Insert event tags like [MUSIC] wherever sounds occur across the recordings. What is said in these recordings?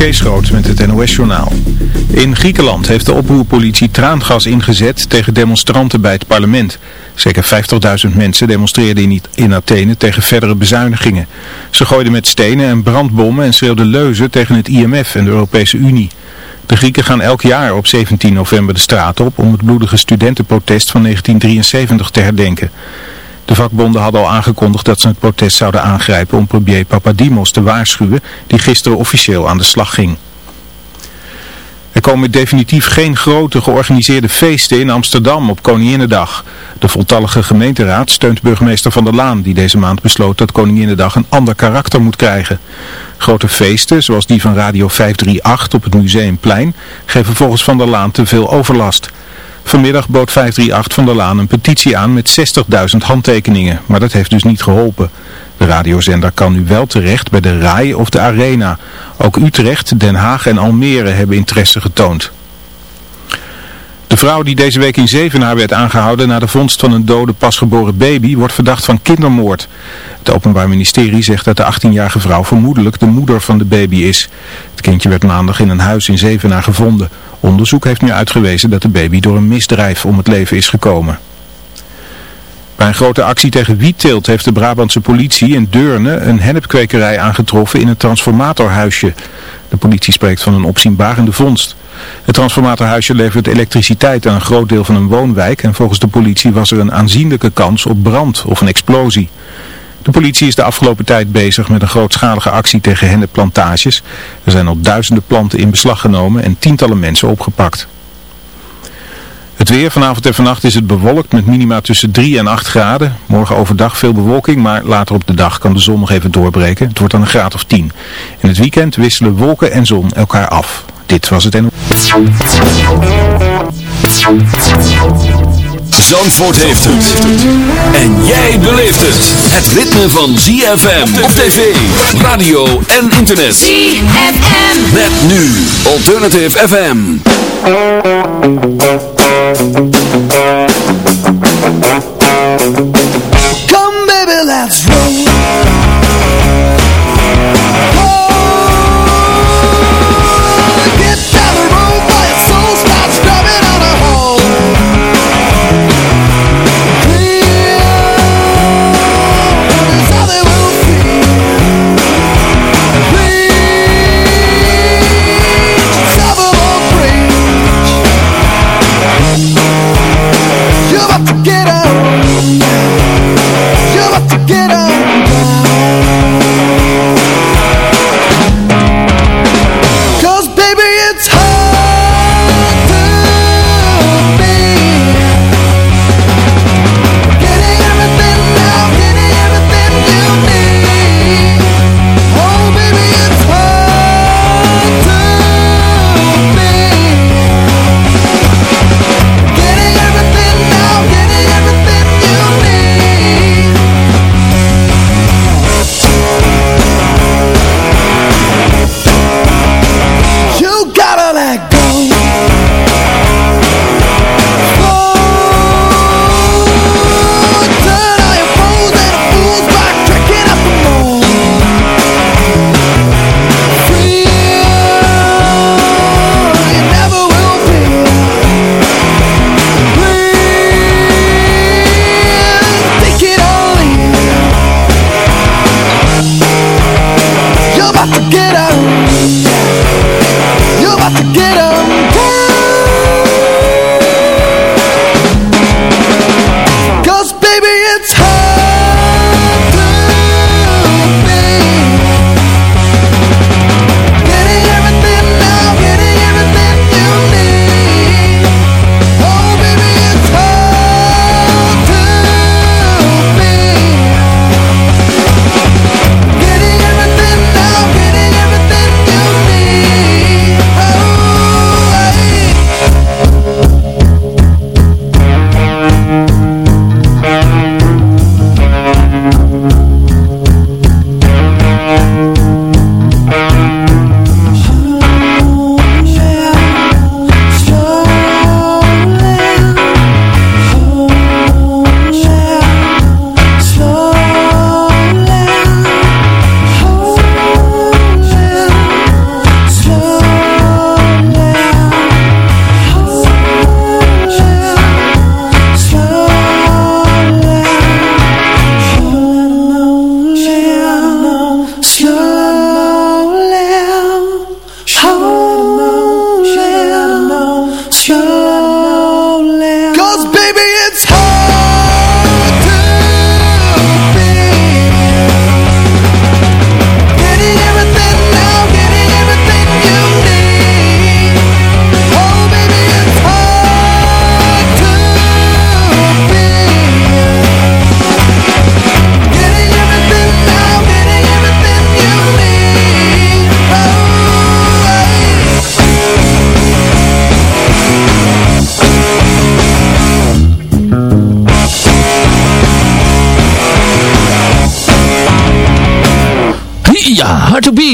Kees met het NOS-journaal. In Griekenland heeft de oproerpolitie traangas ingezet tegen demonstranten bij het parlement. Zeker 50.000 mensen demonstreerden in Athene tegen verdere bezuinigingen. Ze gooiden met stenen en brandbommen en schreeuwden leuzen tegen het IMF en de Europese Unie. De Grieken gaan elk jaar op 17 november de straat op om het bloedige studentenprotest van 1973 te herdenken. De vakbonden hadden al aangekondigd dat ze het protest zouden aangrijpen om premier Papadimos te waarschuwen, die gisteren officieel aan de slag ging. Er komen definitief geen grote georganiseerde feesten in Amsterdam op Koninginnedag. De voltallige gemeenteraad steunt burgemeester Van der Laan die deze maand besloot dat Koninginnedag een ander karakter moet krijgen. Grote feesten, zoals die van Radio 538 op het Museumplein, geven volgens Van der Laan te veel overlast. Vanmiddag bood 538 van der Laan een petitie aan met 60.000 handtekeningen, maar dat heeft dus niet geholpen. De radiozender kan nu wel terecht bij de RAI of de Arena. Ook Utrecht, Den Haag en Almere hebben interesse getoond. De vrouw die deze week in Zevenaar werd aangehouden na de vondst van een dode pasgeboren baby wordt verdacht van kindermoord. Het Openbaar Ministerie zegt dat de 18-jarige vrouw vermoedelijk de moeder van de baby is. Het kindje werd maandag in een huis in Zevenaar gevonden. Onderzoek heeft nu uitgewezen dat de baby door een misdrijf om het leven is gekomen. Bij een grote actie tegen wietteelt heeft de Brabantse politie in Deurne een hennepkwekerij aangetroffen in een transformatorhuisje. De politie spreekt van een opzienbarende vondst. Het transformatorhuisje levert elektriciteit aan een groot deel van een woonwijk en volgens de politie was er een aanzienlijke kans op brand of een explosie. De politie is de afgelopen tijd bezig met een grootschalige actie tegen hennepplantages. Er zijn al duizenden planten in beslag genomen en tientallen mensen opgepakt. Het weer vanavond en vannacht is het bewolkt met minima tussen 3 en 8 graden. Morgen overdag veel bewolking, maar later op de dag kan de zon nog even doorbreken. Het wordt dan een graad of 10. In het weekend wisselen wolken en zon elkaar af. Dit was het en... Zandvoort heeft het. En jij beleeft het. Het ritme van ZFM op tv, radio en internet. ZFM. Met nu Alternative FM. Come baby, let's roll.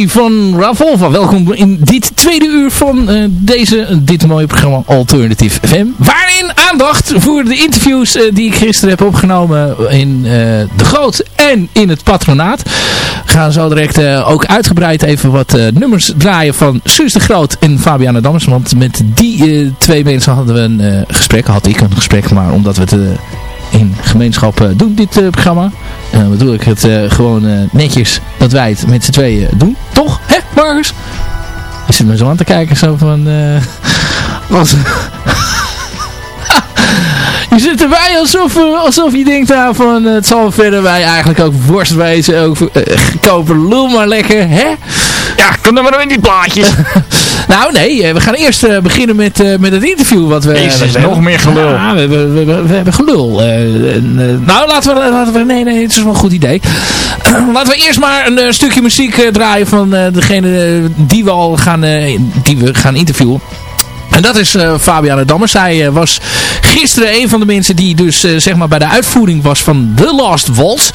Van Ravolva. Welkom in dit tweede uur van uh, deze, dit mooie programma Alternative FM. Waarin aandacht voor de interviews uh, die ik gisteren heb opgenomen in uh, De Groot en in het patronaat. We gaan zo direct ook uitgebreid even wat nummers draaien van Suus de Groot en Fabiana Dammers. Want met die twee mensen hadden we een gesprek, had ik een gesprek, maar omdat we het in gemeenschap doen, dit programma. Dan bedoel ik het uh, gewoon uh, netjes dat wij het met z'n tweeën doen. Toch? Hè, Marcus? Je zit me zo aan te kijken, zo van... [LAUGHS] Zit erbij alsof, alsof je denkt nou, van het zal verder wij eigenlijk ook worst wezen. Ook uh, kopen lul maar lekker, hè? Ja, kom dan maar in die plaatjes. [LAUGHS] nou nee, we gaan eerst beginnen met, met het interview wat we... Jezus, nog meer gelul. Ja, we, we, we, we hebben gelul. En, nou, laten we, laten we... Nee, nee, het is wel een goed idee. [CLEARS THROAT] laten we eerst maar een stukje muziek draaien van degene die we al gaan, die we gaan interviewen. En dat is uh, Fabiana Dammers. Zij uh, was gisteren een van de mensen die dus uh, zeg maar bij de uitvoering was van The Last Waltz.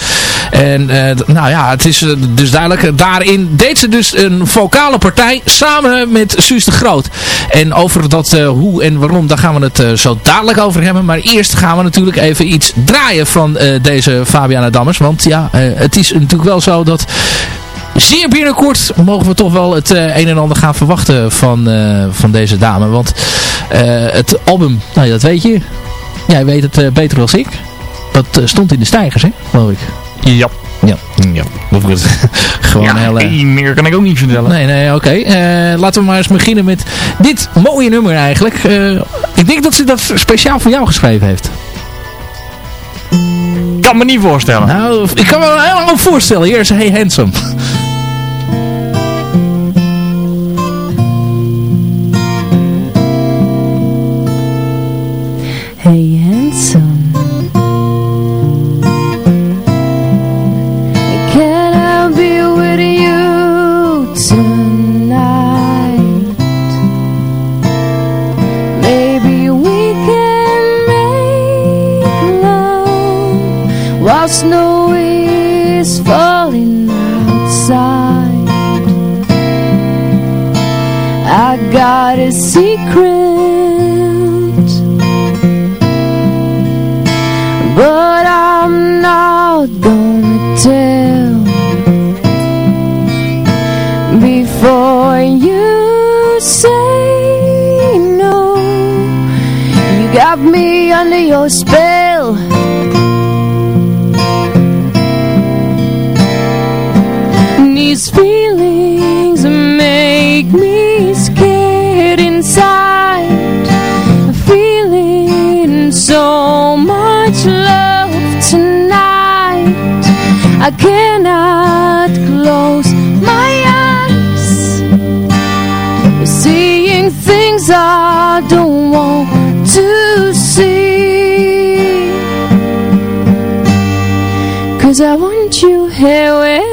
En nou ja, het is dus duidelijk. Daarin deed ze dus een vocale partij samen met Suus de Groot. En over dat hoe en waarom, daar gaan we het zo dadelijk over hebben. Maar eerst gaan we natuurlijk even iets draaien van deze Fabiana Dammers. Want ja, het is natuurlijk wel zo dat zeer binnenkort mogen we toch wel het uh, een en ander gaan verwachten van, uh, van deze dame. Want uh, het album, nou dat weet je. Jij weet het beter dan ik. Dat stond in de stijgers, hè, geloof ik. Ja. Ja, ja. [LAUGHS] Gewoon ja, hele... meer kan ik ook niet vertellen. Nee, nee, oké. Okay. laten we maar eens beginnen met dit mooie nummer eigenlijk. ik denk dat ze dat speciaal voor jou geschreven heeft. Kan me niet voorstellen. Nou, ik kan me helemaal voorstellen. Hier is Hey Handsome. A secret. But I'm not gonna tell Before you say no. You got me under your spell cannot close my eyes. Seeing things I don't want to see. Cause I want you here with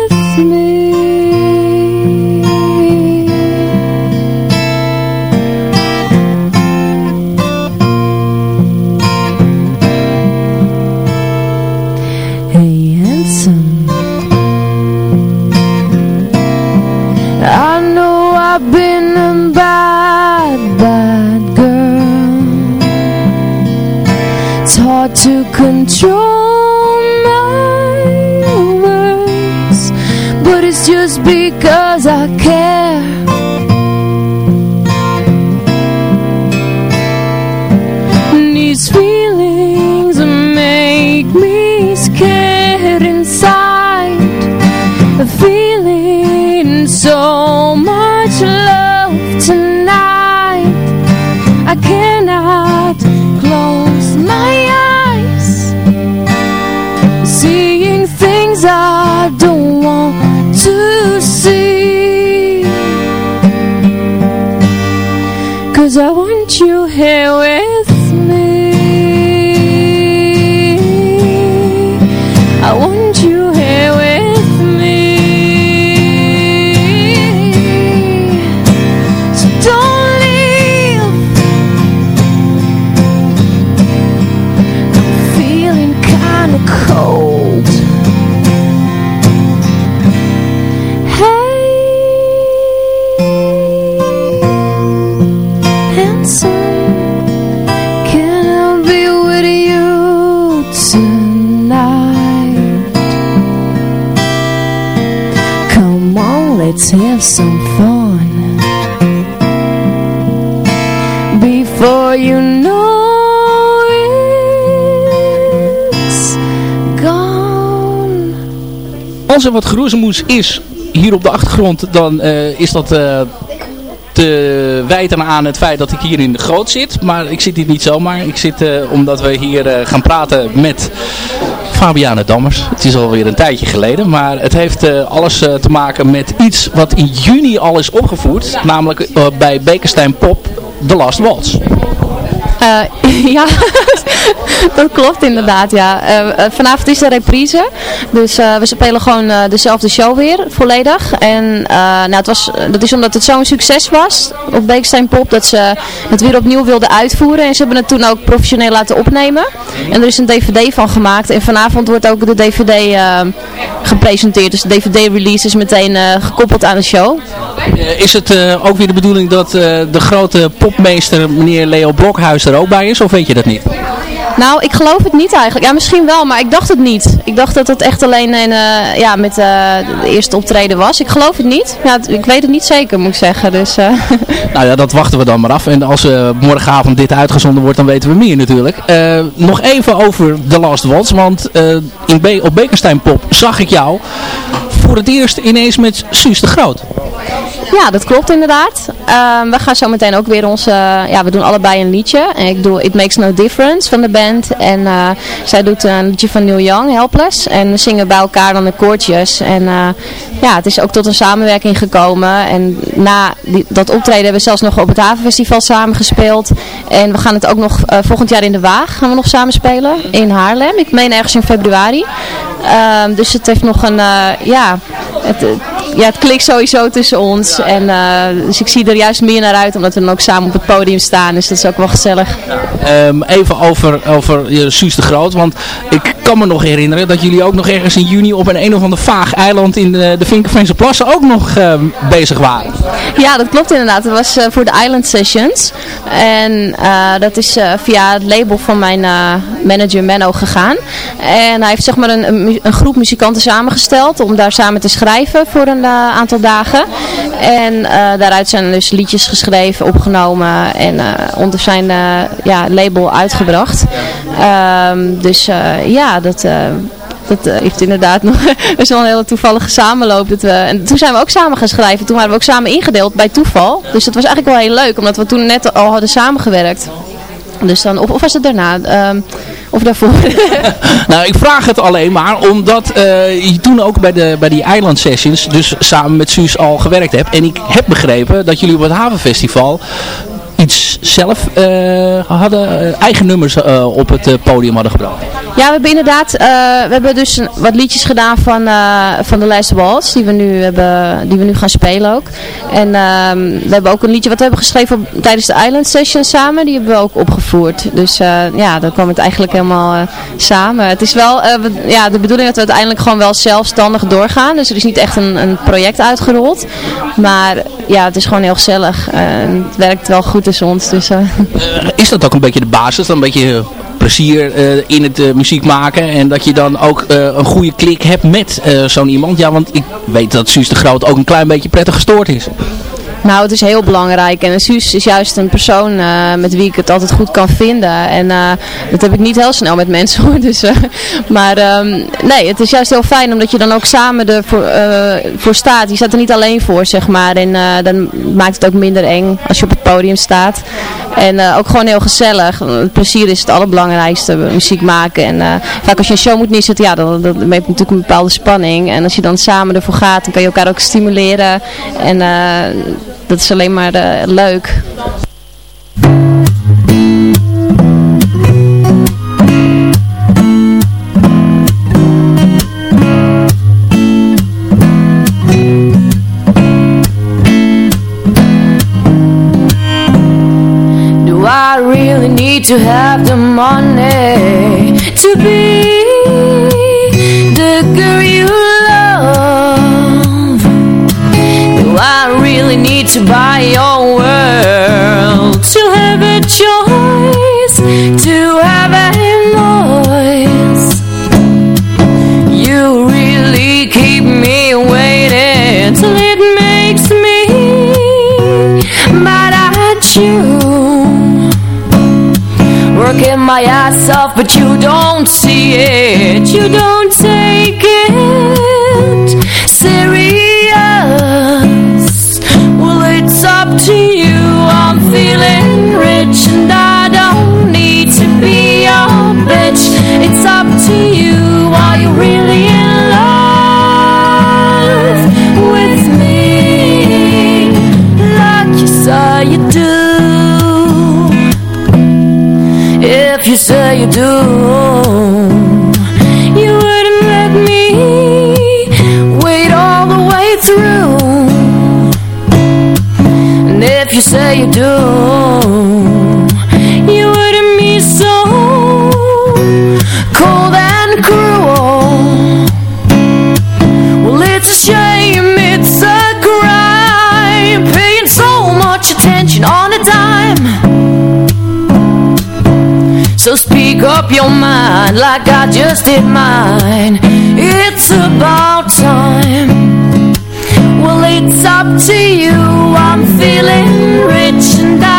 Als er wat geroezemoes is hier op de achtergrond, dan uh, is dat... Uh, te wijten aan het feit dat ik hier in de groot zit. Maar ik zit hier niet zomaar. Ik zit uh, omdat we hier gaan praten met Fabiane Dammers. Het is alweer een tijdje geleden, maar het heeft uh, alles uh, te maken met iets wat in juni al is opgevoerd. Namelijk uh, bij Bekenstein Pop, The Last Waltz. [LAUGHS] ja, [LAUGHS] dat klopt inderdaad, ja. vanavond is de reprise, dus we spelen gewoon dezelfde show weer, volledig. En nou, het was, dat is omdat het zo'n succes was op Beekstein Pop, dat ze het weer opnieuw wilden uitvoeren. En ze hebben het toen ook professioneel laten opnemen. En er is een dvd van gemaakt. En vanavond wordt ook de dvd gepresenteerd. Dus de dvd-release is meteen gekoppeld aan de show. Is het ook weer de bedoeling dat de grote popmeester meneer Leo Blokhuis er ook bij is? Of weet je dat niet? Nou, ik geloof het niet eigenlijk. Ja, misschien wel, maar ik dacht het niet. Ik dacht dat het echt alleen een, uh, ja, met uh, de eerste optreden was. Ik geloof het niet. Ja, ik weet het niet zeker, moet ik zeggen. Dus, uh... [LAUGHS] nou ja, dat wachten we dan maar af. En als morgenavond dit uitgezonden wordt, dan weten we meer natuurlijk. nog even over The Last Waltz. Want in Be op Bekenstein Pop zag ik jou voor het eerst ineens met Suus de Groot. Ja, dat klopt inderdaad. Um, we gaan zo meteen ook weer onze... ja, we doen allebei een liedje. En ik doe It Makes No Difference van de band. En uh, zij doet een liedje van Neil Young, Helpless. En we zingen bij elkaar dan de koortjes. En uh, ja, het is ook tot een samenwerking gekomen. En na die, dat optreden hebben we zelfs nog op het Havenfestival samen gespeeld. En we gaan het ook nog volgend jaar in de Waag gaan we nog samen spelen. In Haarlem. Ik meen ergens in februari. Um, dus het heeft nog een... ja, het, ja, het klikt sowieso tussen ons. En, uh, dus ik zie er juist meer naar uit, omdat we dan ook samen op het podium staan. Dus dat is ook wel gezellig. Um, even over, over uh, Suus de Groot. Want ik kan me nog herinneren dat jullie ook nog ergens in juni op een een of ander vaag eiland in de, de Vinkenveense Plassen ook nog uh, bezig waren. Ja, dat klopt inderdaad. Dat was voor de Island Sessions. En dat is via het label van mijn manager Menno gegaan. En hij heeft zeg maar een, een, een groep muzikanten samengesteld om daar samen te schrijven voor een uh, aantal dagen. En uh, daaruit zijn dus liedjes geschreven, opgenomen en uh, onder zijn ja, label uitgebracht. Um, dus ja, dat dat heeft inderdaad nog [LAUGHS] wel een hele toevallige samenloop. Dat we, en toen zijn we ook samen gaan schrijven. Toen waren we ook samen ingedeeld bij toeval. Dus dat was eigenlijk wel heel leuk, omdat we toen net al hadden samengewerkt. Dus dan, of, of was het daarna? Um, of daarvoor? [LAUGHS] nou, ik vraag het alleen maar omdat uh, je toen ook bij, de, bij die Island Sessions dus samen met Suus al gewerkt hebt. En ik heb begrepen dat jullie op het Havenfestival iets zelf uh, hadden, uh, eigen nummers uh, op het podium hadden gebracht. Ja, we hebben inderdaad, we hebben dus wat liedjes gedaan van, van Last Waltz, die we nu hebben, die we nu gaan spelen ook. En ehm, we hebben ook een liedje wat we hebben geschreven tijdens de Island Session samen, die hebben we ook opgevoerd. Dus ja, dan kwam het eigenlijk helemaal samen. Het is wel, ja, de bedoeling dat we uiteindelijk gewoon wel zelfstandig doorgaan. Dus er is niet echt een, een project uitgerold. Maar ja, het is gewoon heel gezellig. het werkt wel goed tussen. Dus, uh. is dat ook een beetje de basis? Een beetje plezier uh, in het muziek maken. En dat je dan ook een goede klik hebt met zo'n iemand. Ja, want ik weet dat Suus de Groot ook een klein beetje prettig gestoord is. Nou, het is heel belangrijk. En Suus is juist een persoon uh, met wie ik het altijd goed kan vinden. En uh, dat heb ik niet heel snel met mensen [LAUGHS] hoor. Dus, uh, maar um, nee, het is juist heel fijn omdat je dan ook samen ervoor voor staat. Je staat er niet alleen voor, zeg maar. En dan maakt het ook minder eng als je op het podium staat. En ook gewoon heel gezellig. Het plezier is het allerbelangrijkste, muziek maken. En vaak als je een show moet neerzetten, ja, dan, dan, dan heb je natuurlijk een bepaalde spanning. En als je dan samen ervoor gaat, dan kan je elkaar ook stimuleren. En dat is alleen maar uh, leuk. I really need to have the money to be the girl you need to buy your world. To have a choice, to have a voice You really keep me waiting Till it makes me mad at you. Working my ass off but you don't see it. You don't you say you do, up your mind like I just did mine. It's about time. Well, it's up to you. I'm feeling rich and I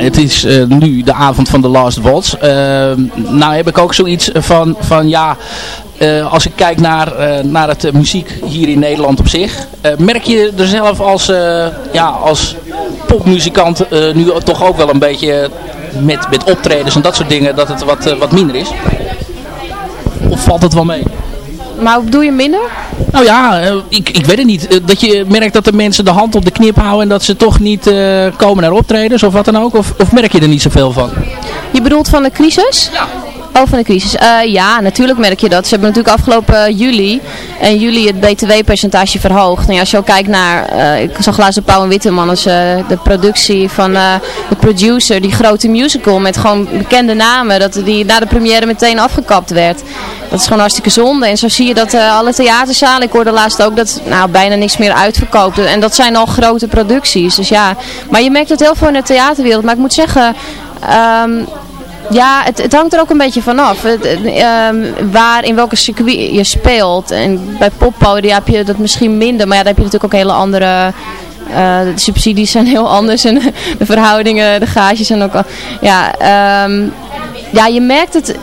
het is eh, nu de avond van de Last Waltz. Eh, nou heb ik ook zoiets van, van ja, eh, als ik kijk naar, naar het muziek hier in Nederland op zich. merk je er zelf als, ja, als popmuzikant nu toch ook wel een beetje met, met optredens en dat soort dingen dat het wat, wat minder is? Of valt het wel mee? Maar hoe bedoel je minder? Nou ja, eh, ik, ik weet het niet. Eh, dat je merkt dat de mensen de hand op de knip houden en dat ze toch niet eh, komen naar optredens of wat dan ook? Of, of merk je er niet zoveel van? Je bedoelt van de crisis? Ja. Oh, van de crisis. Eh, ja, natuurlijk merk je dat. Ze hebben natuurlijk afgelopen eh, juli en juli het btw-percentage verhoogd. Nou ja, als je ook kijkt naar, eh, ik zag laatst Pauw en Witteman, als, de productie van de producer, die grote musical met gewoon bekende namen, dat die na de première meteen afgekapt werd. Dat is gewoon hartstikke zonde. En zo zie je dat alle theaterzalen, ik hoorde laatst ook dat nou, bijna niks meer uitverkoopt. En dat zijn al grote producties. Dus ja, maar je merkt het heel veel in de theaterwereld. Maar ik moet zeggen... ehm, ja, het, hangt er ook een beetje vanaf. Ehm, waar, in welke circuit je speelt. En bij poppodia heb je dat misschien minder. Maar ja, daar heb je natuurlijk ook hele andere... eh, de subsidies zijn heel anders. En [LAUGHS] de verhoudingen, de gages zijn ook al... Ja, ehm, ja je merkt het...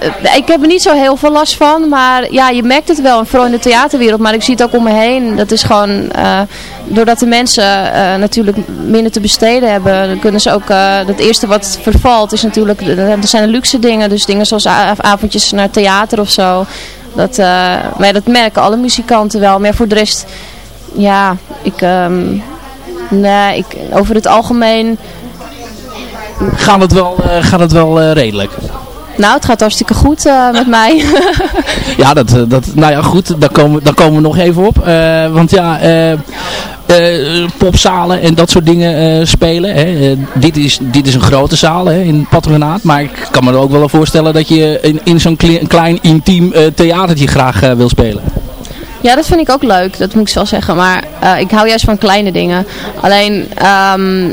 eh, Ik heb er niet zo heel veel last van, maar ja, je merkt het wel, vooral in de theaterwereld, maar ik zie het ook om me heen. Dat is gewoon, eh, doordat de mensen eh, natuurlijk minder te besteden hebben, dan kunnen ze ook, het eerste wat vervalt is natuurlijk, er zijn de luxe dingen, dus dingen zoals avondjes naar theater of zo. Dat, maar dat merken alle muzikanten wel, maar voor de rest, ja, ik, ehm, nee, ik, over het algemeen, Gaat het wel, gaat het wel redelijk? Nou, het gaat hartstikke goed eh, met [LAUGHS] mij. Ja, dat, eh, dat, nou ja, goed, daar komen, daar komen we nog even op. Eh, want ja, eh, popzalen en dat soort dingen spelen. Hè. Dit, is, dit is een grote zaal hè, in het patronaat. Maar ik kan me ook wel voorstellen dat je in, in zo'n kle- klein intiem eh, theatertje graag wil spelen. Ja, dat vind ik ook leuk, dat moet ik wel zeggen. Maar ik hou juist van kleine dingen. Alleen, ehm,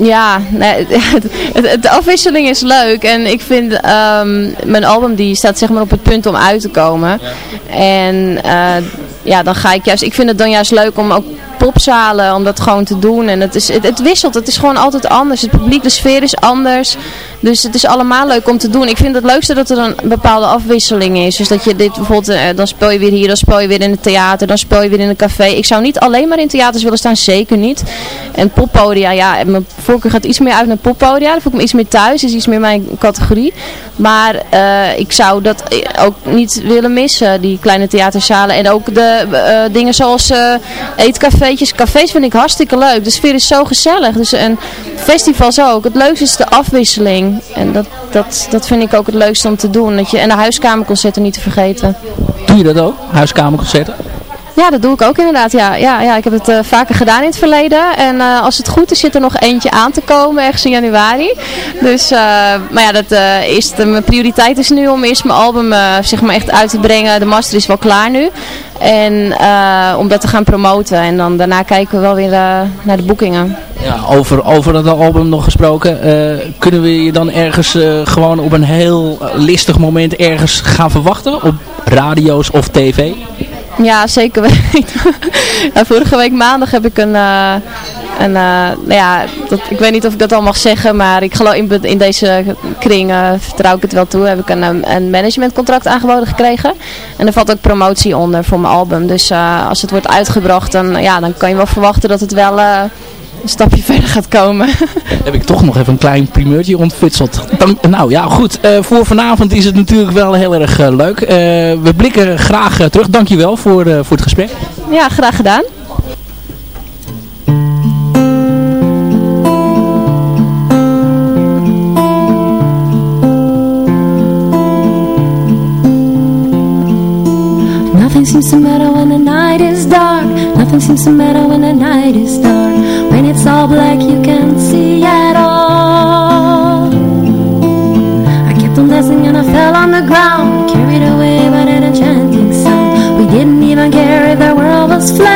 ja, nee, [LAUGHS] het, de afwisseling is leuk. En ik vind, ehm, mijn album die staat zeg maar op het punt om uit te komen. En eh, ja, dan ga ik juist, ik vind het dan juist leuk om ook popzalen, om dat gewoon te doen. En het, is, het, het wisselt, het is gewoon altijd anders. Het publiek, de sfeer is anders. Dus het is allemaal leuk om te doen. Ik vind het leukste dat er een bepaalde afwisseling is. Dus dat je dit bijvoorbeeld, eh, dan speel je weer hier, dan speel je weer in het theater, dan speel je weer in een café. Ik zou niet alleen maar in theaters willen staan, zeker niet. En poppodia, ja, mijn voorkeur gaat iets meer uit naar poppodia. Dat voel ik me iets meer thuis, is iets meer mijn categorie. Maar eh, ik zou dat ook niet willen missen, die kleine theaterzalen. En ook de eh, dingen zoals uh, eetcafeetjes. Cafés vind ik hartstikke leuk. De sfeer is zo gezellig. Dus, en festivals ook. Het leukste is de afwisseling. En dat, dat, dat vind ik ook het leukste om te doen. Dat je, en de huiskamerconcerten niet te vergeten. Doe je dat ook? Huiskamerconcerten? Ja, dat doe ik ook inderdaad. Ja, ja, ja ik heb het uh, vaker gedaan in het verleden. En uh, als het goed is, zit er nog eentje aan te komen, ergens in januari. Dus, uh, maar ja, dat, is mijn prioriteit is nu om eerst mijn album zeg maar echt uit te brengen. De master is wel klaar nu. En om dat te gaan promoten. En dan daarna kijken we wel weer naar de boekingen. Ja, over, over dat album nog gesproken. kunnen we je dan ergens gewoon op een heel listig moment ergens gaan verwachten? Op radio's of tv? Ja, zeker weten. [LAUGHS] vorige week maandag heb ik een... Uh, een uh, nou ja, dat, ik weet niet of ik dat al mag zeggen, maar ik geloof in, in deze kring uh, vertrouw ik het wel toe. Heb ik een, een managementcontract aangeboden gekregen. En er valt ook promotie onder voor mijn album. Dus als het wordt uitgebracht, dan, ja, dan kan je wel verwachten dat het wel een stapje [LAUGHS] verder gaat komen. [LAUGHS] Heb ik toch nog even een klein primeurtje ontfutseld. nou ja, goed. Uh, voor vanavond is het natuurlijk wel heel erg uh, leuk. Uh, we blikken graag terug. Dankjewel voor, voor het gesprek. Ja, graag gedaan. Nothing seems to matter when the night is dark Nothing seems to matter when the night is dark. When it's all black you can't see at all. I kept on dancing and I fell on the ground. Carried away by that enchanting sound. We didn't even care if the world was flat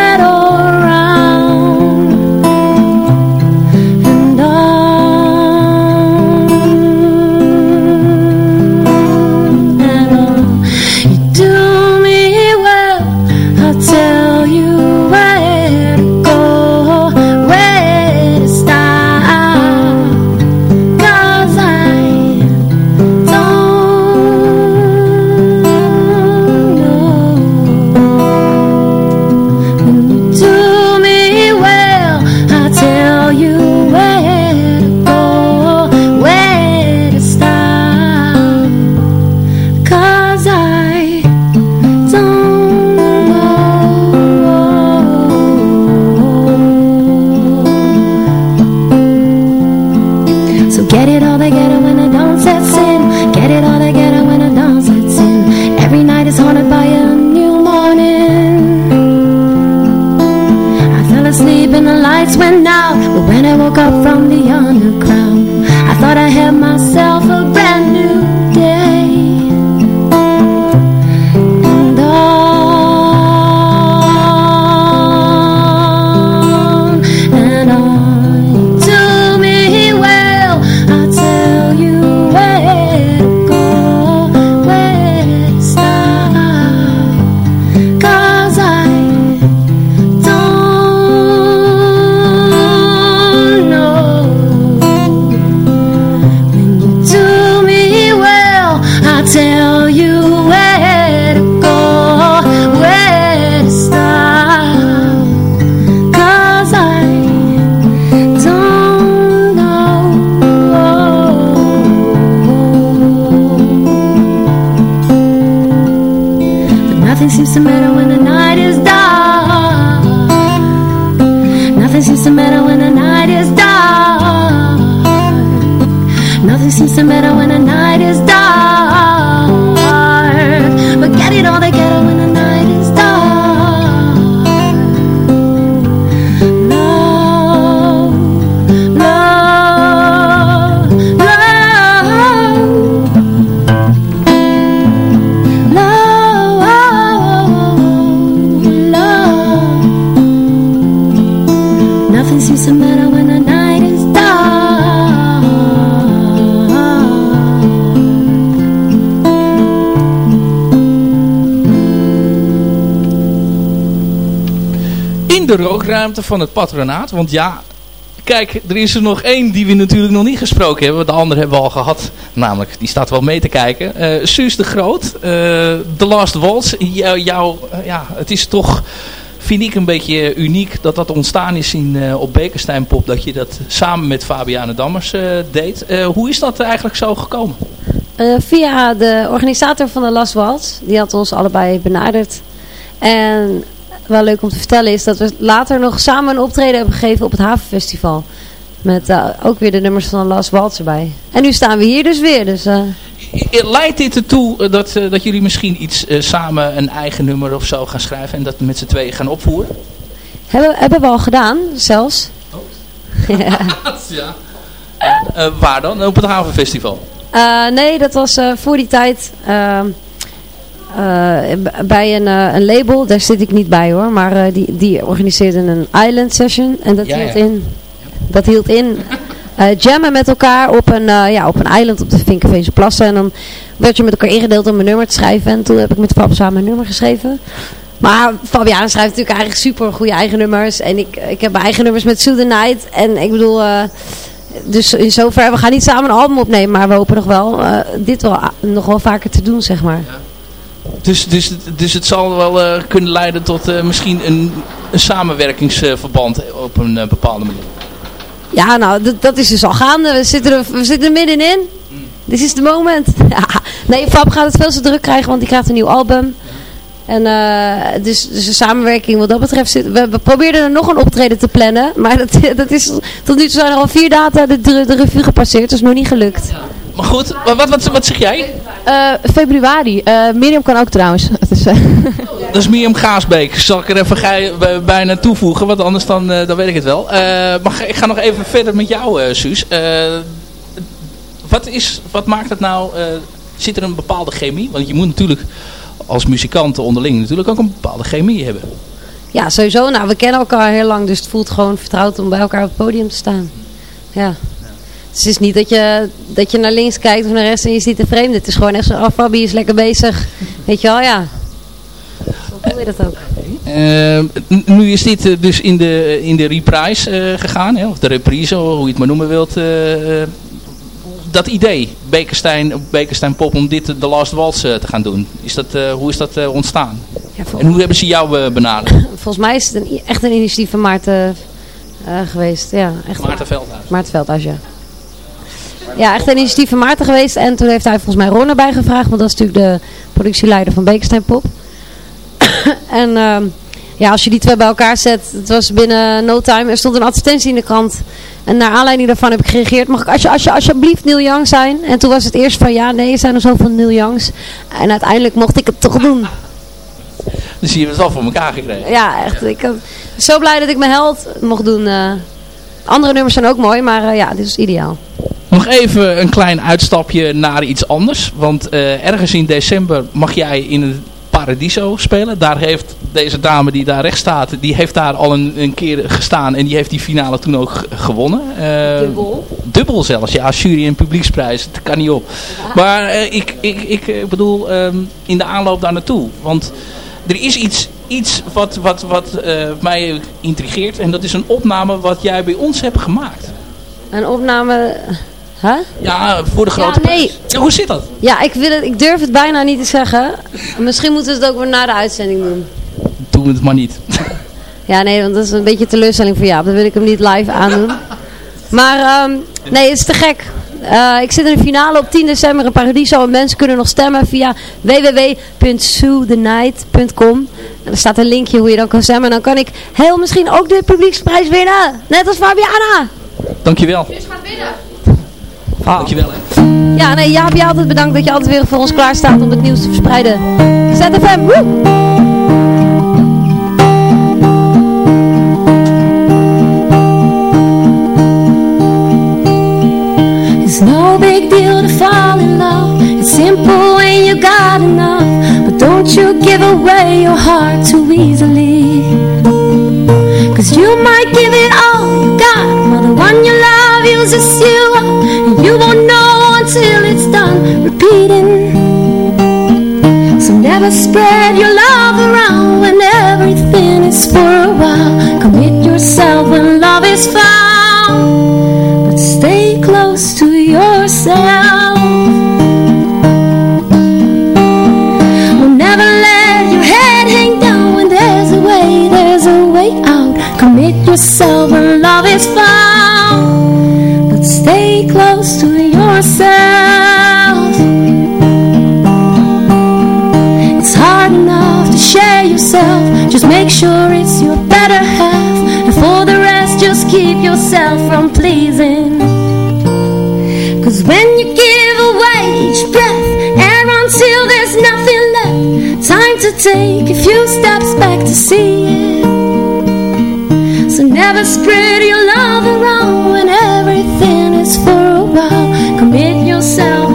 de rookruimte van het patronaat. Want ja, kijk, er is er nog één die we natuurlijk nog niet gesproken hebben. De andere hebben we al gehad. Namelijk, die staat wel mee te kijken. Uh, Suus de Groot, uh, The Last Waltz. Jou, jou, uh, ja, het is toch vind ik een beetje uniek dat dat ontstaan is in, op Bekenstein Pop. Dat je dat samen met Fabiane Dammers deed. hoe is dat eigenlijk zo gekomen? via de organisator van de Last Waltz. Die had ons allebei benaderd. En wel leuk om te vertellen is dat we later nog samen een optreden hebben gegeven op het Havenfestival. Met uh, ook weer de nummers van Last Waltz erbij. En nu staan we hier dus weer. Dus, uh... Leidt dit ertoe dat, dat jullie misschien iets samen een eigen nummer of zo gaan schrijven en dat met z'n tweeën gaan opvoeren? Hebben, hebben we al gedaan, zelfs. Oh. [LAUGHS] [LAUGHS] ja. En, waar dan? Op het Havenfestival? nee, dat was voor die tijd ehm, bij een, een, label. Daar zit ik niet bij hoor. Maar die, die organiseerde een island session. En dat ja, hield in dat hield in uh, [LAUGHS] jammen met elkaar op een, uh, ja, op een eiland op de Vinkenveense plassen. En dan werd je met elkaar ingedeeld om een nummer te schrijven. En toen heb ik met Fab samen een nummer geschreven. Maar Fabiana schrijft natuurlijk eigenlijk super goede eigen nummers. En ik, ik heb mijn eigen nummers met Sue the Night. En ik bedoel, uh, dus in zover, we gaan niet samen een album opnemen. Maar we hopen nog wel dit wel, nog wel vaker te doen, zeg maar. Ja. Dus, dus, dus het zal wel kunnen leiden tot misschien een, een samenwerkingsverband op een bepaalde manier. Ja, nou, dat is dus al gaande. We zitten er, we zitten er middenin. Dit is de moment. [LAUGHS] Nee, Fab gaat het veel te druk krijgen, want die krijgt een nieuw album. En uh, dus, dus de samenwerking wat dat betreft zit, we, we probeerden er nog een optreden te plannen. Maar [LAUGHS] dat, dat is, tot nu toe zijn er al vier data de, de, de revue gepasseerd. Dus nog niet gelukt. Maar goed, wat, wat, wat zeg jij? Uh, februari. Uh, Mirjam kan ook trouwens. Dus, [LAUGHS] uh. Dat is Mirjam Gaasbeek. Zal ik er even bijna toevoegen, want anders dan, dan weet ik het wel. maar ik ga nog even verder met jou, Suus. wat, is, wat maakt het nou... zit er een bepaalde chemie? Want je moet natuurlijk als muzikanten onderling natuurlijk ook een bepaalde chemie hebben. Ja, sowieso. Nou, we kennen elkaar heel lang, dus het voelt gewoon vertrouwd om bij elkaar op het podium te staan. Ja het is niet dat je, dat je naar links kijkt of naar rechts en je ziet een vreemde. Het is gewoon echt zo, oh Fabi is lekker bezig. Weet je wel, ja. Zo voel je dat ook. Uh, nu is dit uh, dus in de, in de reprise uh, gegaan, hè? of de reprise, hoe je het maar noemen wilt. dat idee, Bekenstein, Bekenstein Pop, om dit de Last Waltz te gaan doen. Is dat, hoe is dat ontstaan? Ja, en hoe hebben ze jou benaderd? [CLEARS THROAT] Volgens mij is het een, echt een initiatief van Maarten geweest. Ja, echt Maarten Veldhuis. Maarten Veldhuis, ja. Ja, echt een initiatief van Maarten geweest. En toen heeft hij volgens mij Ron erbij gevraagd. Want dat is natuurlijk de productieleider van Bekenstein Pop. [COUGHS] en uh, ja, als je die twee bij elkaar zet. Het was binnen no time. Er stond een advertentie in de krant. En naar aanleiding daarvan heb ik gereageerd. Mag ik als je, als je, alsjeblieft Neil Young zijn? En toen was het eerst van ja, nee, er zijn er zoveel Neil Youngs. En uiteindelijk mocht ik het toch doen. Dus je hebt het al voor elkaar gekregen. Ja, echt. Ik ben zo blij dat ik mijn held mocht doen. Uh, andere nummers zijn ook mooi, maar uh, ja, dit is ideaal. Nog even een klein uitstapje naar iets anders. Want uh, ergens in december mag jij in het Paradiso spelen. Daar heeft deze dame die daar rechts staat, die heeft daar al een, een keer gestaan. En die heeft die finale toen ook gewonnen. Uh, dubbel? Dubbel zelfs, ja. Jury en publieksprijs. Dat kan niet op. Maar uh, ik, ik, ik bedoel, um, in de aanloop daar naartoe. Want er is iets, iets wat, wat, wat mij intrigeert. En dat is een opname wat jij bij ons hebt gemaakt. Een opname... Huh? Ja, voor de grote ja, nee. Ja, hoe zit dat? Ja, ik, wil het, ik durf het bijna niet te zeggen. Misschien moeten we het ook weer na de uitzending doen. Doen we het maar niet. [LAUGHS] Ja, nee, want dat is een beetje teleurstelling voor jou. Dan wil ik hem niet live aandoen. Maar um, nee, het is te gek. Uh, ik zit in de finale op 10 december in Paradiso. En mensen kunnen nog stemmen via www.soothe.night.com. En er staat een linkje hoe je dan kan stemmen. En dan kan ik heel misschien ook de publieksprijs winnen. Net als Fabiana. Dankjewel. Dus gaat winnen. Ah. Dankjewel hè. Ja, nee, Jaap, je altijd bedankt dat je altijd weer voor ons klaar staat om het nieuws te verspreiden. ZFM, woe! It's no big deal to fall in love. It's simple when you got enough. But don't you give away your heart too easily. Cause you might give it all you got While the one you love uses you up. And you won't know until it's done repeating. So never spread your love around When everything is for a while. Commit yourself when love is found yourself take a few steps back to see it. So never spread your love around when everything is for a while. Commit yourself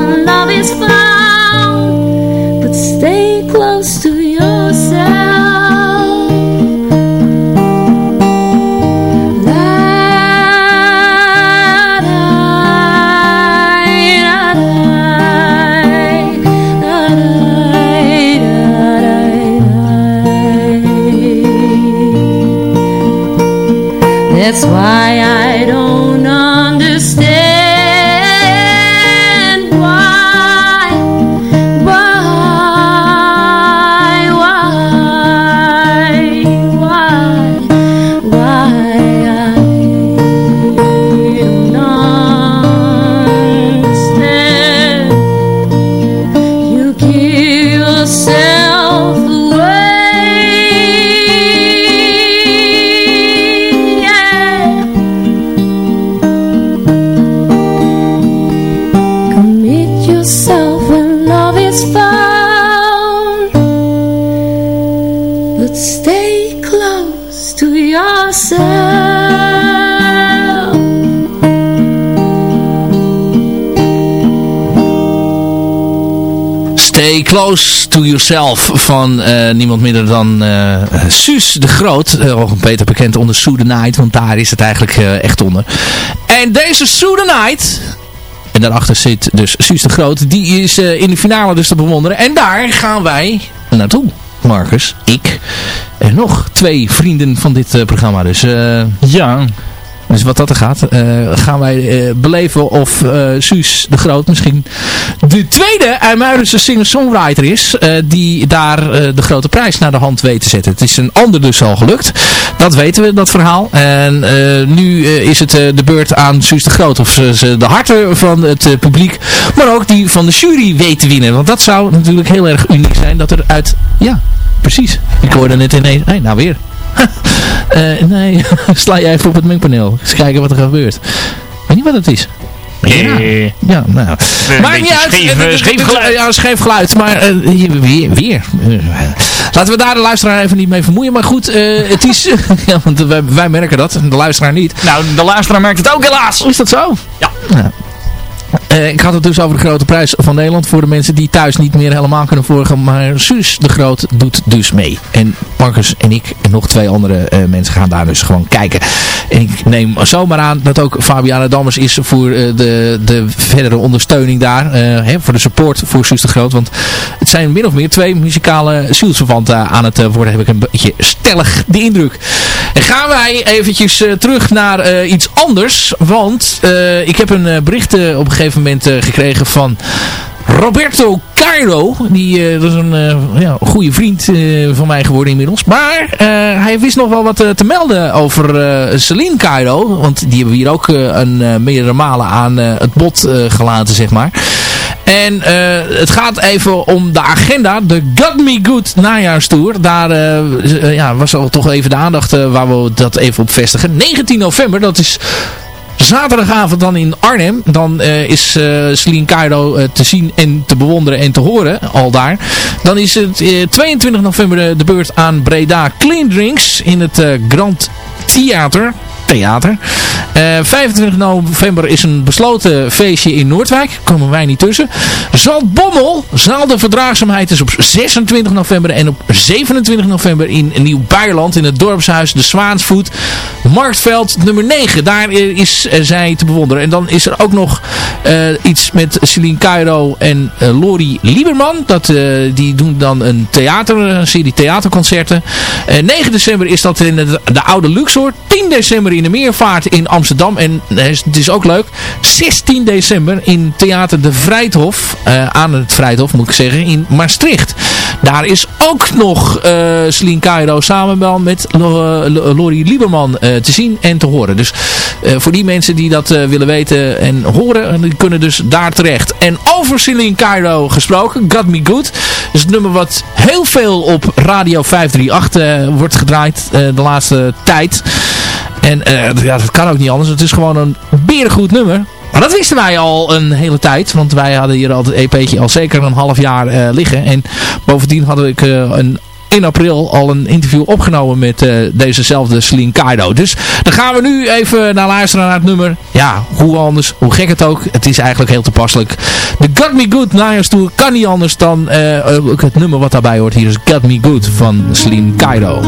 Close to Yourself van eh, niemand minder dan eh Suus de Groot. Uh, beter bekend onder Sue the Night, want daar is het eigenlijk echt onder. En deze Sue the Night, en daarachter zit dus Suus de Groot, die is in de finale dus te bewonderen. En daar gaan wij naartoe. Marcus, ik en nog twee vrienden van dit programma. Dus Ja, dus wat dat er gaat, eh, gaan wij eh, beleven of eh, Suus de Groot misschien de tweede IJmuidense singer-songwriter is. die daar de grote prijs naar de hand weet te zetten. Het is een ander dus al gelukt. Dat weten we, dat verhaal. En nu is het de beurt aan Suus de Groot. Of ze, de harten van het publiek, maar ook die van de jury weet te winnen. Want dat zou natuurlijk heel erg uniek zijn. Dat er uit, ja, precies. Ik hoorde net ineens, nee, nou weer. [LAUGHS] Eh, nee, [LAUGHS] sla jij even op het mengpaneel. Eens kijken wat er gebeurt. Weet niet wat het is. Ja, ja nou. Maakt niet uit. scheef, Eh, eh, scheef geluid. Ja, scheef geluid. Maar hier, weer. weer. Laten we daar de luisteraar even niet mee vermoeien. Maar goed, het is... [LAUGHS] ja, want wij, wij merken dat. De luisteraar niet. nou, de luisteraar merkt het ook helaas. Is dat zo? Ja. Eh, ik had het dus over de grote prijs van Nederland voor de mensen die thuis niet meer helemaal kunnen volgen. Maar Suus de Groot doet dus mee. En Marcus en ik en nog twee andere eh, mensen gaan daar dus gewoon kijken. En ik neem zomaar aan dat ook Fabiana Dammers is voor eh, de, de verdere ondersteuning daar. hè, voor de support voor Suus de Groot. Want het zijn min of meer twee muzikale zielsverwanten aan het worden. Heb ik een beetje stellig de indruk. En gaan wij eventjes terug naar iets anders. Want ik heb een bericht op een gegeven moment eh, gekregen van Roberto Cairo. Die, eh, dat is een eh, ja, goede vriend van mij geworden inmiddels. Maar hij wist nog wel wat te melden over Celine Cairo. Want die hebben we hier ook een meerdere malen aan het bod gelaten, zeg maar. En het gaat even om de agenda. De Got Me Good najaarstour. Daar ja, was al toch even de aandacht waar we dat even op vestigen. 19 november, dat is zaterdagavond dan in Arnhem. Dan eh, is eh Celine Cairo eh, te zien en te bewonderen en te horen al daar. Dan is het eh, 22 november de, beurt aan Breda Clean Drinks in het Grand Theater. Theater. Eh, 25 november is een besloten feestje in Noordwijk. Komen wij niet tussen. Zaltbommel. Zaal de Verdraagzaamheid is op 26 november. En op 27 november in Nieuw-Buierland. In het dorpshuis De Zwaansvoet. Marktveld nummer 9. Daar eh, is eh, zij te bewonderen. En dan is er ook nog eh, iets met Celine Cairo en eh, Lori Lieberman. Dat, eh, die doen dan een theater, serie theaterconcerten. Eh, 9 december is dat in de, de Oude Luxor. 10 december in de Meervaart in Amsterdam. En eh, het is ook leuk. 16 december in Theater de Vrijthof. eh, aan het Vrijthof moet ik zeggen. In Maastricht. Daar is ook nog uh, Celine Cairo samen met Lori Lieberman te zien en te horen. Dus voor die mensen die dat willen weten en horen, die kunnen dus daar terecht. En over Celine Cairo gesproken, Got Me Good. Dus het nummer wat heel veel op Radio 538 wordt gedraaid de laatste tijd. En ja, dat kan ook niet anders. Het is gewoon een berengoed nummer. Maar dat wisten wij al een hele tijd. Want wij hadden hier al het EP'tje al zeker een half jaar uh, liggen. En bovendien hadden ik een in april al een interview opgenomen met dezezelfde Celine Kaido. Dus dan gaan we nu even naar luisteren naar het nummer. Ja, hoe anders, hoe gek het ook. Het is eigenlijk heel toepasselijk. De Got Me Good Niners Tour kan niet anders dan het nummer wat daarbij hoort. Hier is Got Me Good van Celine Kaido.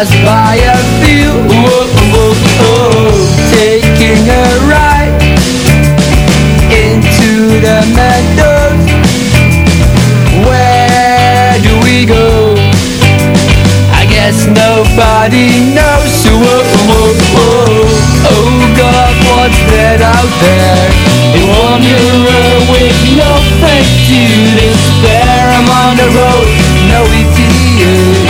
Pass by a few whoa, whoa, whoa, Taking a ride Into the meadows Where do we go? I guess nobody knows. Oh God, what's that out there? A wanderer with no faith to despair I'm on the road, no The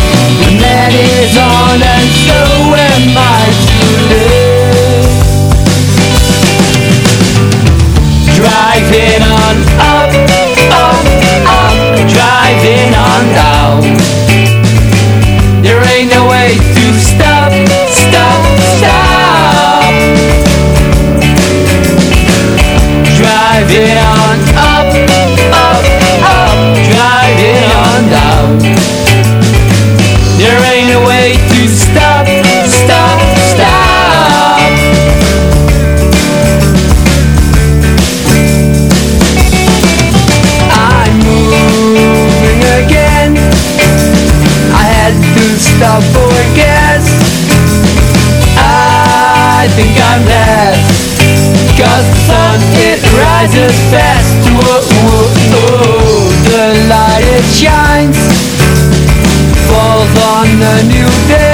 is on and so am I today. Driving on up, up, up Driving on down. There ain't no way to stop, stop, stop. Driving on think I'm last Cause the sun it rises fast. Whoa, whoa, whoa. The light it shines. Falls on a new day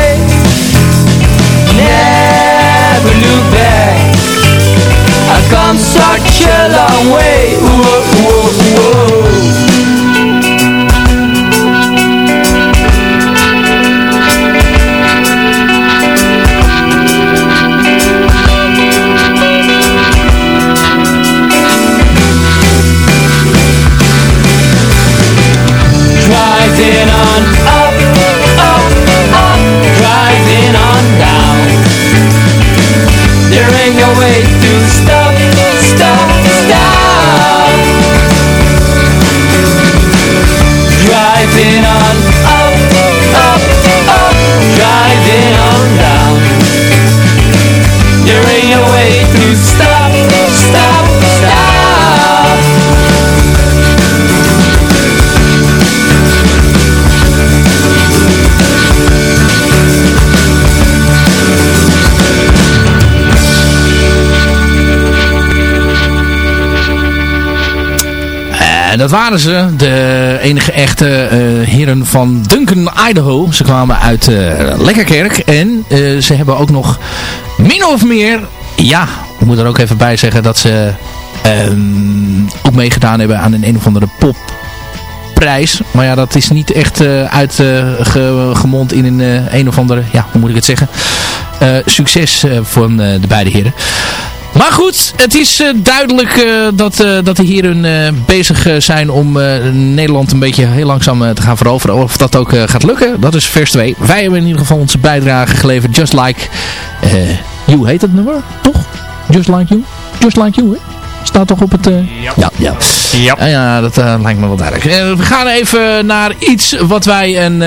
dat waren ze, de enige echte eh, heren van Duncan, Idaho. Ze kwamen uit eh, Lekkerkerk en eh, ze hebben ook nog min of meer, ja, ik moet er ook even bij zeggen dat ze ehm, ook meegedaan hebben aan een een of andere popprijs. Maar ja, dat is niet echt uitgemond in een een of andere, ja, hoe moet ik het zeggen, succes van de beide heren. Maar goed, het is uh, duidelijk uh, dat, uh, dat de heren bezig zijn om Nederland een beetje heel langzaam te gaan veroveren. Of dat ook gaat lukken, dat is vers 2. Wij hebben in ieder geval onze bijdrage geleverd. Just Like You heet het nummer, toch? Just Like You? Just Like You, hè? Staat toch op het... Ja. Ja, ja. Ja, ja dat lijkt me wel duidelijk. we gaan even naar iets wat wij een,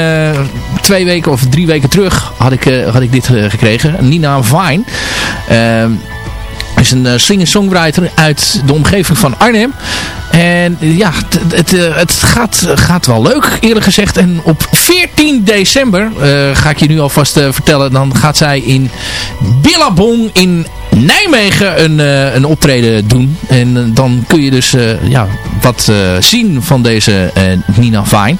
twee weken of drie weken terug had ik, had ik dit gekregen. Nina Vine. Is een uh, singer-songwriter uit de omgeving van Arnhem. En ja, het, het, het gaat, gaat wel leuk, eerlijk gezegd. En op 14 december, ga ik je nu alvast vertellen, dan gaat zij in Billabong in Nijmegen een, uh, een optreden doen. En dan kun je dus ja, wat zien van deze Nina Vine.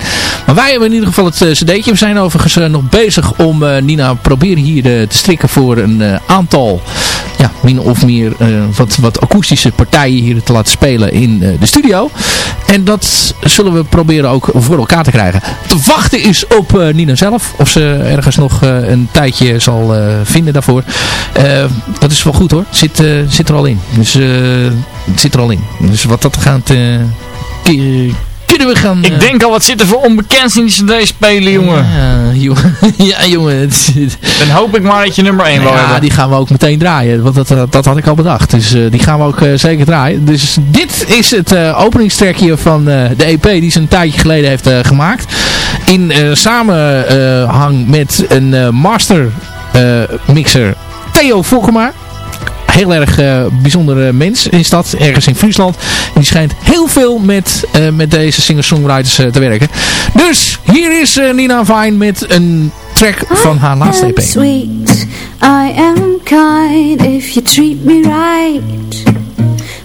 Maar wij hebben in ieder geval het cd'tje. We zijn overigens nog bezig om Nina proberen hier te strikken voor een aantal, ja, min of meer wat, wat akoestische partijen hier te laten spelen in de studio. En dat zullen we proberen ook voor elkaar te krijgen. Te wachten is op Nina zelf. Of ze ergens nog een tijdje zal vinden daarvoor. dat is wel goed hoor. Zit, zit er al in. Dus het zit er al in. Dus wat dat gaat... kunnen we gaan... Ik denk al, wat zit er voor onbekends in die cd spelen, jongen. Ja, jongen. [LAUGHS] ja, jongen. Dan hoop ik maar dat je nummer 1 wil ja, hebben. die gaan we ook meteen draaien. Want dat, dat had ik al bedacht. Dus die gaan we ook zeker draaien. Dus dit is het openingstrekje van de EP die ze een tijdje geleden heeft gemaakt. In samenhang met een master mixer Theo Fokkema heel erg bijzondere mens is dat. Ergens in Friesland. En die schijnt heel veel met, met deze singer-songwriters te werken. Dus hier is Nina Vine met een track van haar laatste EP. sweet, I am kind if you treat me right.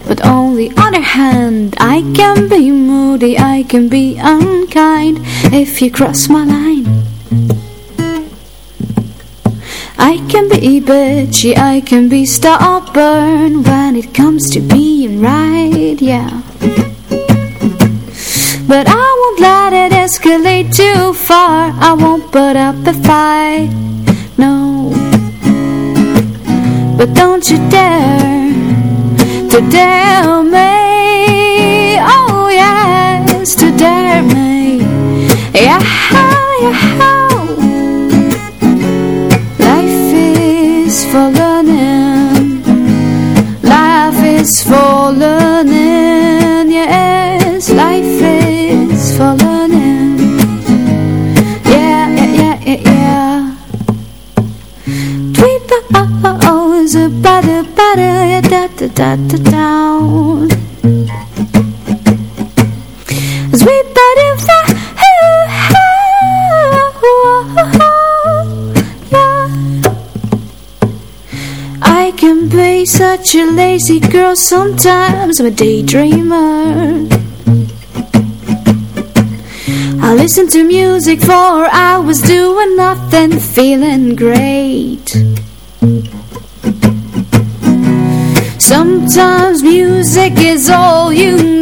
But on the other hand, I can be moody, I can be unkind if you cross my line. I can be bitchy, I can be stubborn when it comes to being right, yeah. But I won't let it escalate too far I won't put up a fight, no But don't you dare to dare me da, da, down Sweet butter, yeah. I can be such a lazy girl sometimes I'm a daydreamer. I listen to music for hours doing nothing, feeling great. Sometimes music is all you need.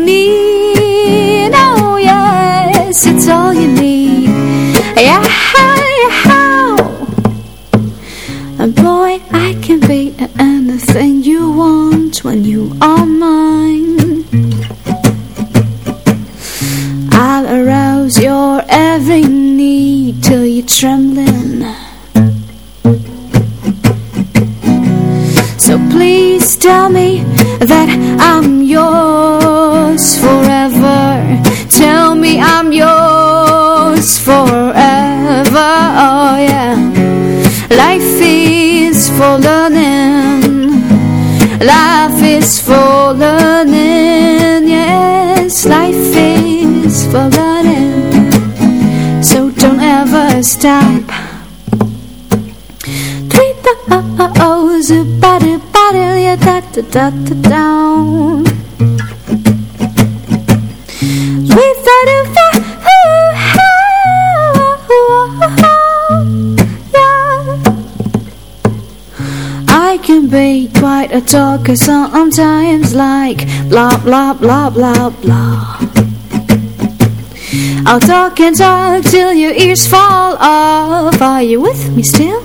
Stop. Tweet the O's it, about it, yeah, da da da da down. We Tweet the I can be quite a talker sometimes like blah blah blah blah blah I'll talk and talk till your ears fall off. Are you with me still?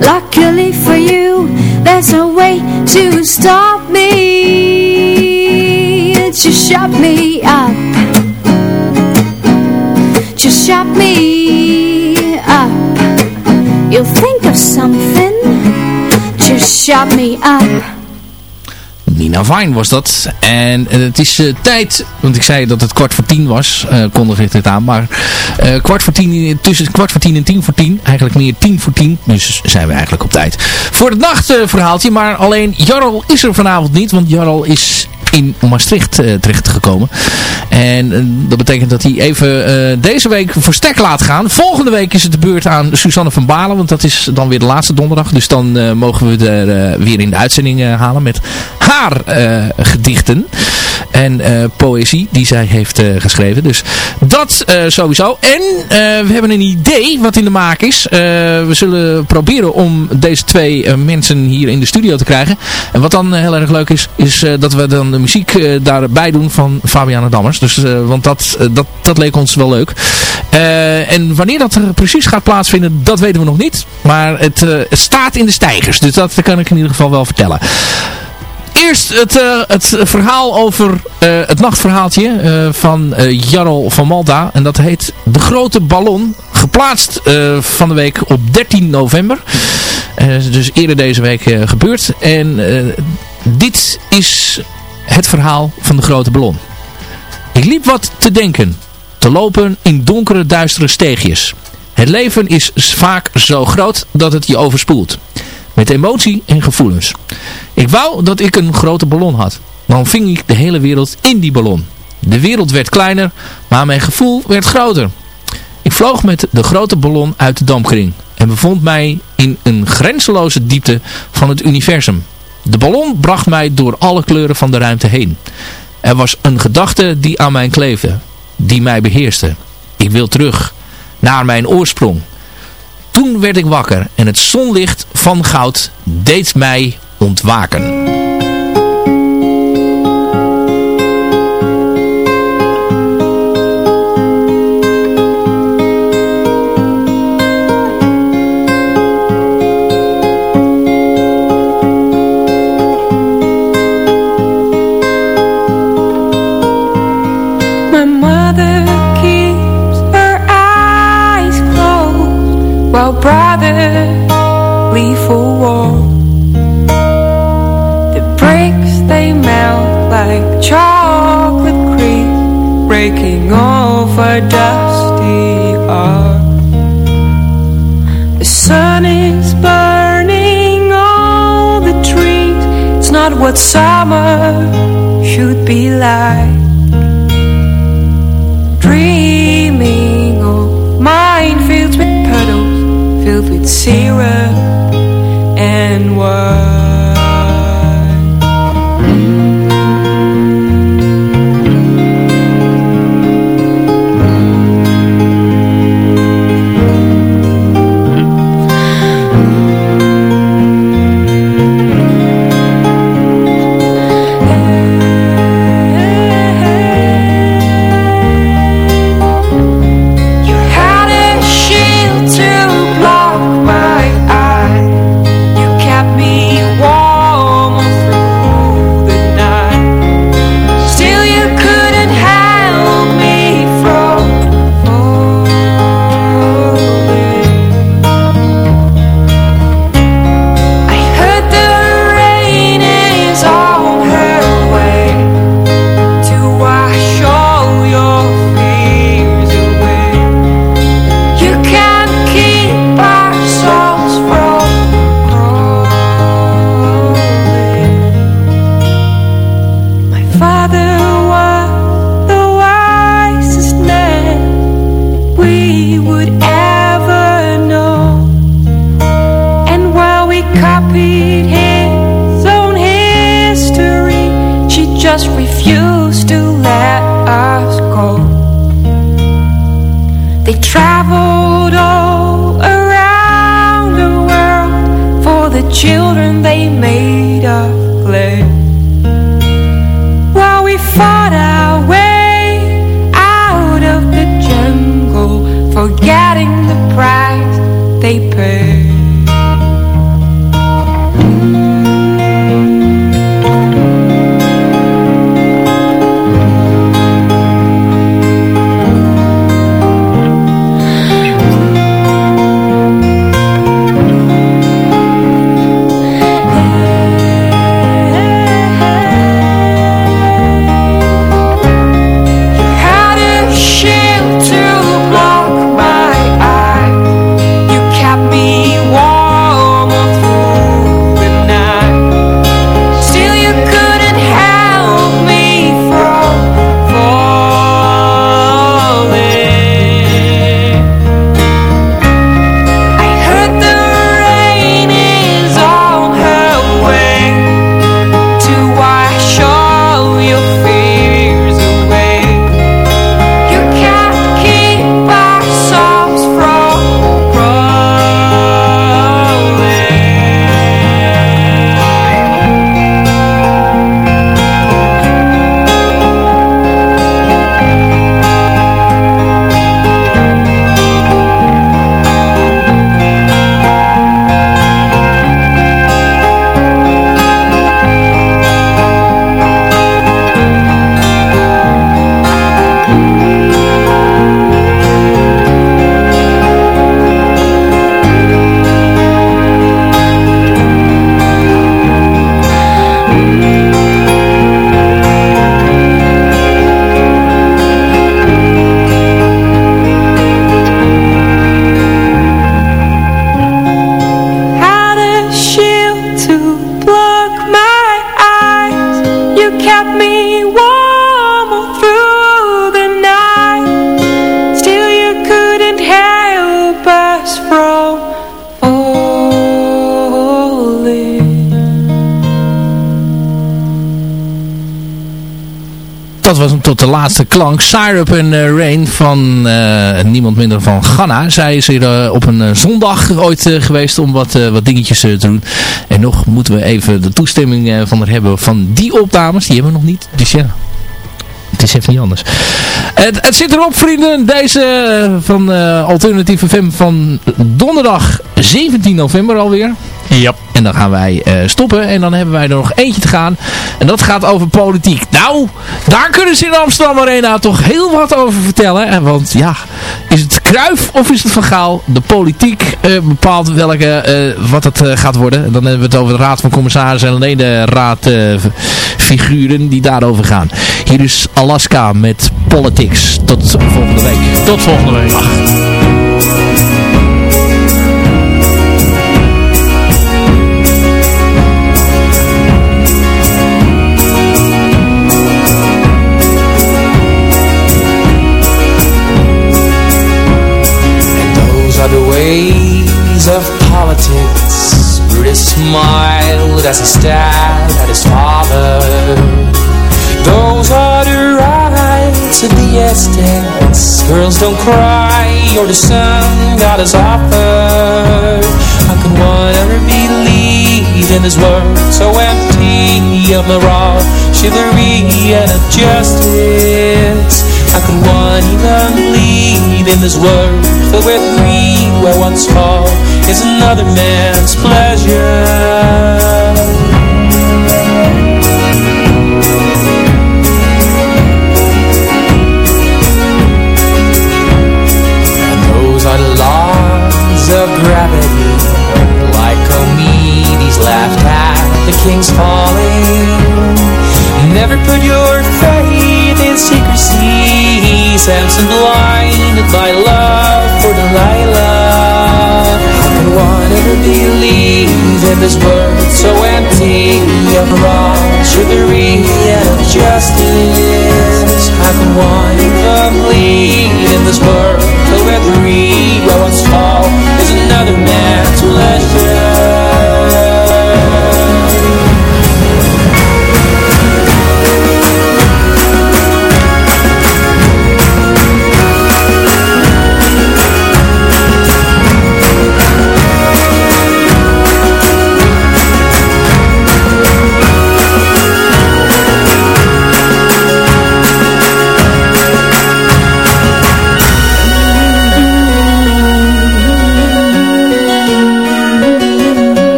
Luckily for you, there's no way to stop me. Just shut me up. Just shut me up. You'll think of something. Just shut me up Nina Vine was dat. En uh, het is uh, tijd, want ik zei dat het kwart voor tien was, uh, kondig ik dit aan. Maar kwart voor tien, tussen kwart voor tien en tien voor tien, eigenlijk meer tien voor tien. Dus zijn we eigenlijk op tijd. Voor het nachtverhaaltje, maar alleen Jarl is er vanavond niet, want Jarl is in Maastricht uh, terechtgekomen. En uh, dat betekent dat hij even uh, deze week voor stek laat gaan. Volgende week is het de beurt aan Suzanne van Balen. Want dat is dan weer de laatste donderdag. Dus dan mogen we er weer in de uitzending halen met haar gedichten. En poëzie die zij heeft geschreven. Dus dat sowieso. En we hebben een idee wat in de maak is. we zullen proberen om deze twee mensen hier in de studio te krijgen. En wat dan heel erg leuk is, is dat we dan de muziek daarbij doen van Fabiana Dammers. Dus, want dat, dat, dat leek ons wel leuk. en wanneer dat er precies gaat plaatsvinden, dat weten we nog niet. Maar het, het staat in de stijgers. Dus dat kan ik in ieder geval wel vertellen. Eerst het, het verhaal over het nachtverhaaltje van Jarl van Malta. En dat heet De Grote Ballon. Geplaatst van de week op 13 november. dus eerder deze week gebeurd. En dit is het verhaal van de grote ballon. Ik liep wat te denken, te lopen in donkere duistere steegjes. Het leven is vaak zo groot dat het je overspoelt. Met emotie en gevoelens. Ik wou dat ik een grote ballon had. Dan ving ik de hele wereld in die ballon. De wereld werd kleiner, maar mijn gevoel werd groter. Ik vloog met de grote ballon uit de dampkring en bevond mij in een grenzeloze diepte van het universum. De ballon bracht mij door alle kleuren van de ruimte heen. Er was een gedachte die aan mij kleefde, die mij beheerste. Ik wil terug naar mijn oorsprong. Toen werd ik wakker en het zonlicht van goud deed mij ontwaken. Our dusty heart. The sun is burning all the trees. It's not what summer should be like was hem tot de laatste klank. Syrup en uh, Rain van uh, niemand minder van Ghana. Zij is hier uh, op een zondag ooit geweest om wat, wat dingetjes te doen. En nog moeten we even de toestemming van haar hebben van die opnames. Die hebben we nog niet. Dus ja, het is even niet anders. Het, het zit erop vrienden. Deze van Alternatieve FM van donderdag 17 november alweer. Ja. En dan gaan wij uh, stoppen. En dan hebben wij er nog eentje te gaan. En dat gaat over politiek. Nou, daar kunnen ze in Amsterdam Arena toch heel wat over vertellen. En want ja, is het Kruif of is het Van Gaal? De politiek uh, bepaalt welke, uh, wat het gaat worden. En dan hebben we het over de Raad van Commissarissen en ledenraadfiguren die daarover gaan. Hier is Alaska met Politics. Tot volgende week. Tot volgende week. Ach. Smiled as he stared at his father. Those are the rights of the estates. Girls don't cry, or the sun God has offered. How can one ever believe in this world so empty of morale, chivalry, and of justice? How can one even believe in this world filled with greed where one's fall is another man's? Samson blinded by love for Delilah can one ever believe in this world so empty of wrong, chivalry and of justice? How can one even believe in this world